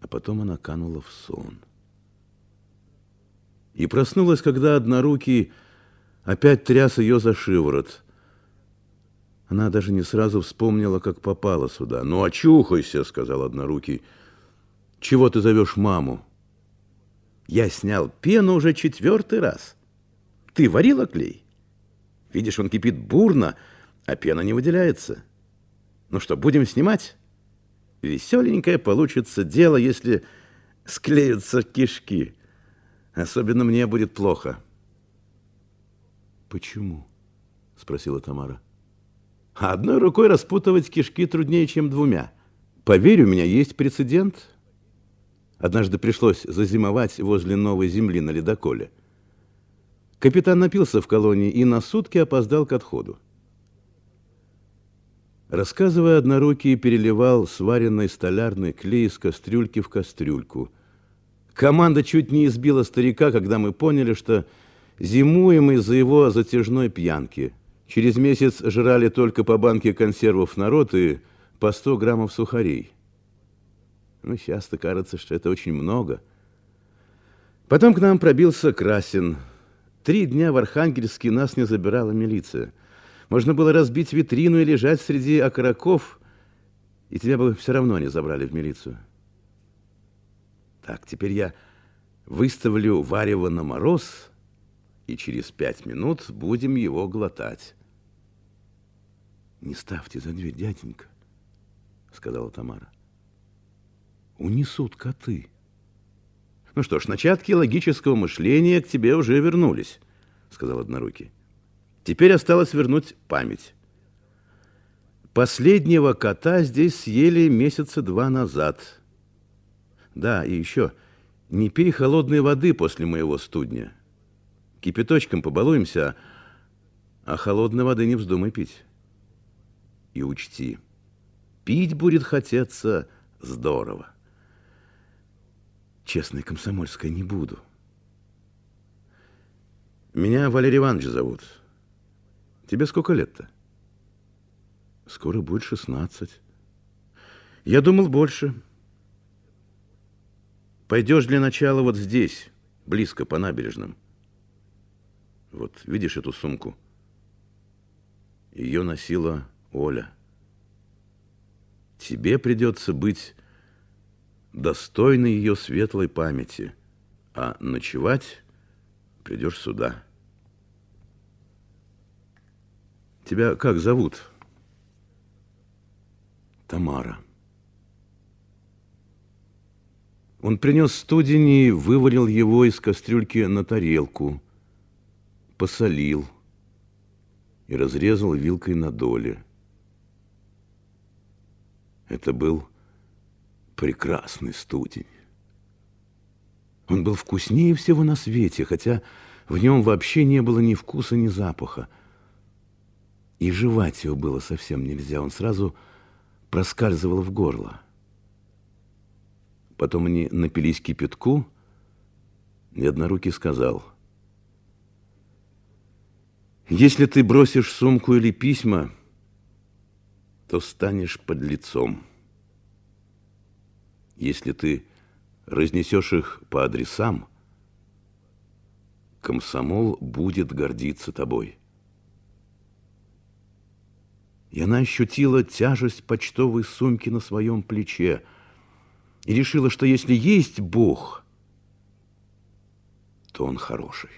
а потом она канула в сон. И проснулась, когда однорукий опять тряс ее за шиворот. Она даже не сразу вспомнила, как попала сюда. «Ну, очухайся!» — сказал однорукий. «Чего ты зовешь маму?» «Я снял пену уже четвертый раз. Ты варила клей? Видишь, он кипит бурно, а пена не выделяется. Ну что, будем снимать?» Веселенькое получится дело, если склеются кишки. Особенно мне будет плохо. Почему? Спросила Тамара. А одной рукой распутывать кишки труднее, чем двумя. Поверь, у меня есть прецедент. Однажды пришлось зазимовать возле новой земли на ледоколе. Капитан напился в колонии и на сутки опоздал к отходу. Рассказывая, однорукий переливал сваренный столярный клей из кастрюльки в кастрюльку. Команда чуть не избила старика, когда мы поняли, что зимуем из-за его затяжной пьянки. Через месяц жрали только по банке консервов народ и по 100 граммов сухарей. Ну, сейчас-то кажется, что это очень много. Потом к нам пробился Красин. Три дня в Архангельске нас не забирала милиция. Можно было разбить витрину и лежать среди окороков, и тебя бы все равно не забрали в милицию. Так, теперь я выставлю варево на мороз, и через пять минут будем его глотать. Не ставьте за дверь, дяденька, сказала Тамара. Унесут коты. Ну что ж, начатки логического мышления к тебе уже вернулись, сказал Однорукий. Теперь осталось вернуть память. Последнего кота здесь съели месяца два назад. Да, и еще, не пей холодной воды после моего студня. Кипяточком побалуемся, а холодной воды не вздумай пить. И учти, пить будет хотеться здорово. Честной комсомольской не буду. Меня Валерий Иванович зовут. Тебе сколько лет-то? Скоро будет шестнадцать. Я думал больше. Пойдешь для начала вот здесь, близко по набережным. Вот видишь эту сумку? Ее носила Оля. Тебе придется быть достойной ее светлой памяти, а ночевать придешь сюда. Тебя как зовут? Тамара. Он принес студень и вывалил его из кастрюльки на тарелку, посолил и разрезал вилкой на доли. Это был прекрасный студень. Он был вкуснее всего на свете, хотя в нем вообще не было ни вкуса, ни запаха. И жевать его было совсем нельзя, он сразу проскальзывал в горло. Потом они напились кипятку, и однорукий сказал, «Если ты бросишь сумку или письма, то станешь под лицом. Если ты разнесешь их по адресам, комсомол будет гордиться тобой» и она ощутила тяжесть почтовой сумки на своем плече и решила, что если есть Бог, то Он хороший.